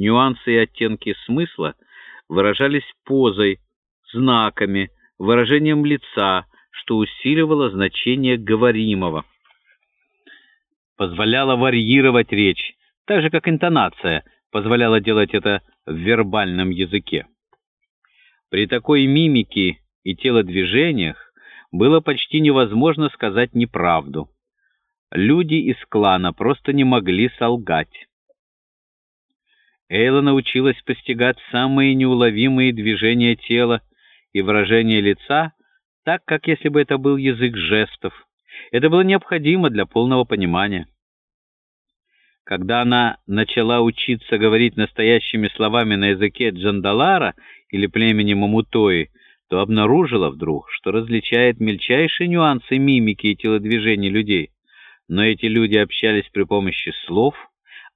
нюансы и оттенки смысла выражались позой, знаками, выражением лица, что усиливало значение говоримого, позволяло варьировать речь, так же, как интонация позволяла делать это в вербальном языке. При такой мимике и телодвижениях было почти невозможно сказать неправду. Люди из клана просто не могли солгать. Эйла научилась постигать самые неуловимые движения тела и выражения лица, так, как если бы это был язык жестов. Это было необходимо для полного понимания. Когда она начала учиться говорить настоящими словами на языке Джандалара или племени Мамутои, то обнаружила вдруг, что различает мельчайшие нюансы мимики и телодвижений людей. Но эти люди общались при помощи слов —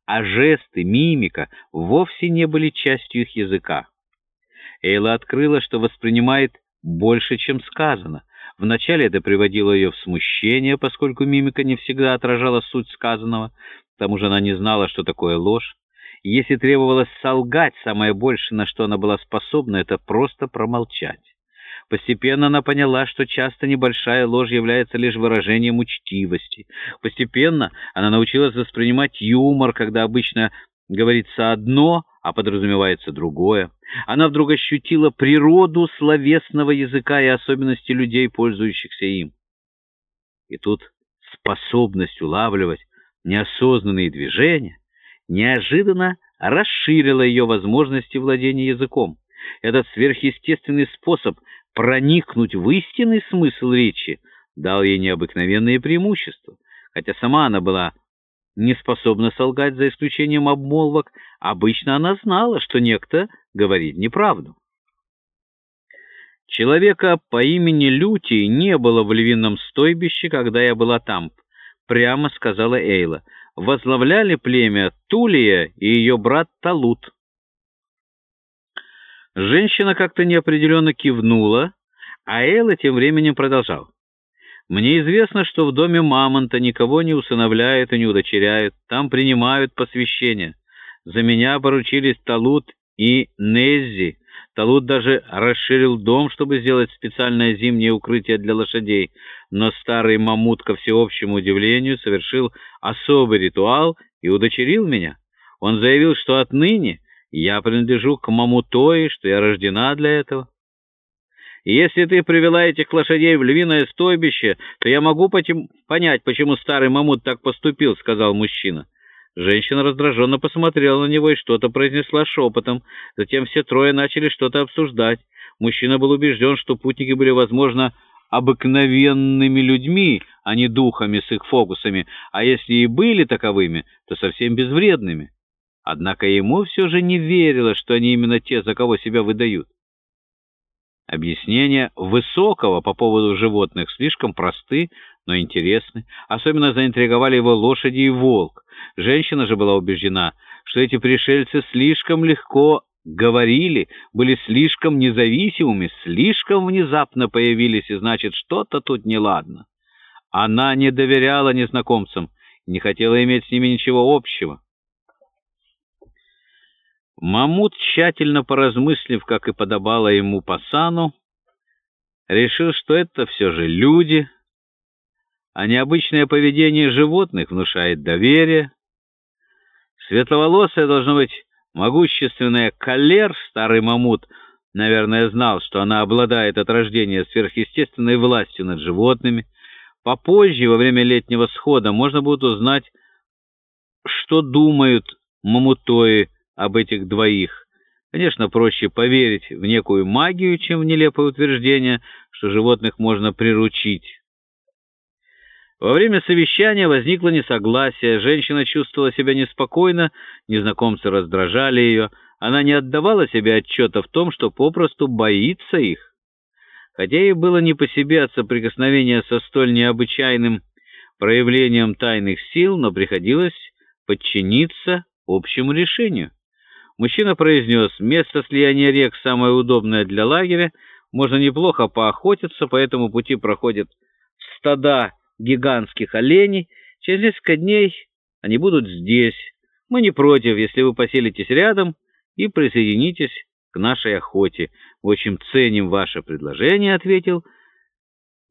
а жесты, мимика вовсе не были частью их языка. Эйла открыла, что воспринимает больше, чем сказано. Вначале это приводило ее в смущение, поскольку мимика не всегда отражала суть сказанного, к тому же она не знала, что такое ложь. Если требовалось солгать, самое большее, на что она была способна, это просто промолчать. Постепенно она поняла, что часто небольшая ложь является лишь выражением учтивости. Постепенно она научилась воспринимать юмор, когда обычно говорится одно, а подразумевается другое. Она вдруг ощутила природу словесного языка и особенности людей, пользующихся им. И тут способность улавливать неосознанные движения неожиданно расширила ее возможности владения языком. Этот сверхъестественный способ проникнуть в истинный смысл речи дал ей необыкновенные преимущества. Хотя сама она была не способна солгать за исключением обмолвок, обычно она знала, что некто говорит неправду. Человека по имени Лютий не было в львином стойбище, когда я была там, прямо сказала Эйла. Возглавляли племя Тулия и ее брат Талут. Женщина как-то неопределенно кивнула, а Элла тем временем продолжал. «Мне известно, что в доме Мамонта никого не усыновляют и не удочеряют, там принимают посвящение. За меня поручились Талут и Неззи. Талут даже расширил дом, чтобы сделать специальное зимнее укрытие для лошадей, но старый Мамут, ко всеобщему удивлению, совершил особый ритуал и удочерил меня. Он заявил, что отныне я принадлежу к Мамутои, что я рождена для этого. И если ты привела этих лошадей в львиное стойбище, то я могу потем... понять, почему старый Мамут так поступил, — сказал мужчина. Женщина раздраженно посмотрела на него и что-то произнесла шепотом. Затем все трое начали что-то обсуждать. Мужчина был убежден, что путники были, возможно, обыкновенными людьми, а не духами с их фокусами, а если и были таковыми, то совсем безвредными. Однако ему все же не верилось, что они именно те, за кого себя выдают. Объяснения Высокого по поводу животных слишком просты, но интересны. Особенно заинтриговали его лошади и волк. Женщина же была убеждена, что эти пришельцы слишком легко говорили, были слишком независимыми, слишком внезапно появились, и значит, что-то тут неладно. Она не доверяла незнакомцам, не хотела иметь с ними ничего общего. Мамут, тщательно поразмыслив, как и подобало ему по сану, решил, что это все же люди, а необычное поведение животных внушает доверие. Светловолосая должно быть могущественная калер, старый мамут, наверное, знал, что она обладает от рождения сверхъестественной властью над животными. Попозже, во время летнего схода, можно будет узнать, что думают мамутои об этих двоих. Конечно, проще поверить в некую магию, чем в нелепое утверждение, что животных можно приручить. Во время совещания возникло несогласие, женщина чувствовала себя неспокойно, незнакомцы раздражали ее, она не отдавала себе отчета в том, что попросту боится их. Хотя ей было не по себе от соприкосновения со столь необычайным проявлением тайных сил, но приходилось подчиниться общему решению. Мужчина произнес, место слияния рек самое удобное для лагеря, можно неплохо поохотиться, по этому пути проходят стада гигантских оленей. Через несколько дней они будут здесь. Мы не против, если вы поселитесь рядом и присоединитесь к нашей охоте. Очень ценим ваше предложение, — ответил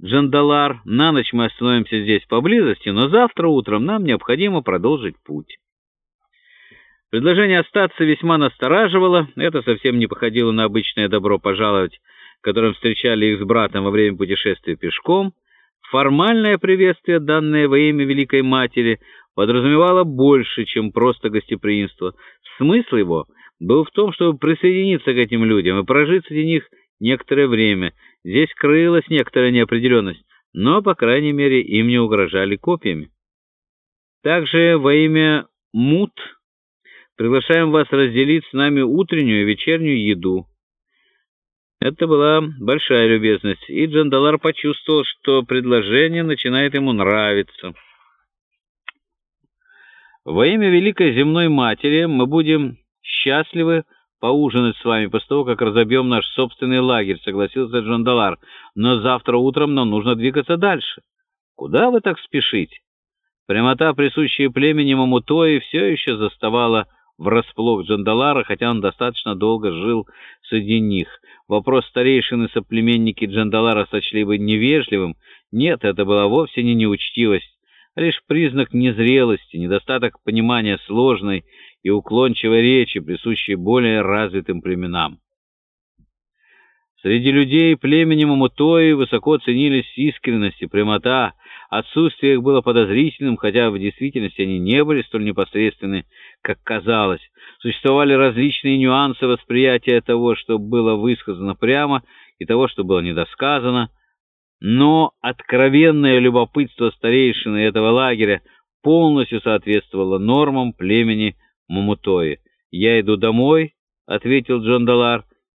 Джандалар. На ночь мы остановимся здесь поблизости, но завтра утром нам необходимо продолжить путь. Предложение остаться весьма настораживало. Это совсем не походило на обычное «добро пожаловать», которым встречали их с братом во время путешествия пешком. Формальное приветствие, данное во имя Великой Матери, подразумевало больше, чем просто гостеприимство. Смысл его был в том, чтобы присоединиться к этим людям и прожить среди них некоторое время. Здесь крылась некоторая неопределенность, но, по крайней мере, им не угрожали копьями. Также во имя Мут приглашаем вас разделить с нами утреннюю и вечернюю еду. Это была большая любезность, и Джандалар почувствовал, что предложение начинает ему нравиться. Во имя Великой Земной Матери мы будем счастливы поужинать с вами после того, как разобьем наш собственный лагерь, согласился Джандалар. Но завтра утром нам нужно двигаться дальше. Куда вы так спешите? Прямота, присущая племени Мамутои, все еще заставала врасплох Джандалара, хотя он достаточно долго жил среди них. Вопрос старейшины соплеменники Джандалара сочли бы невежливым. Нет, это была вовсе не неучтивость, а лишь признак незрелости, недостаток понимания сложной и уклончивой речи, присущей более развитым племенам. Среди людей племени Мамутои высоко ценились искренность и прямота, отсутствие их было подозрительным, хотя в действительности они не были столь непосредственны, как казалось. Существовали различные нюансы восприятия того, что было высказано прямо, и того, что было недосказано, но откровенное любопытство старейшины этого лагеря полностью соответствовало нормам племени Мамутои. «Я иду домой», — ответил Джандалар, —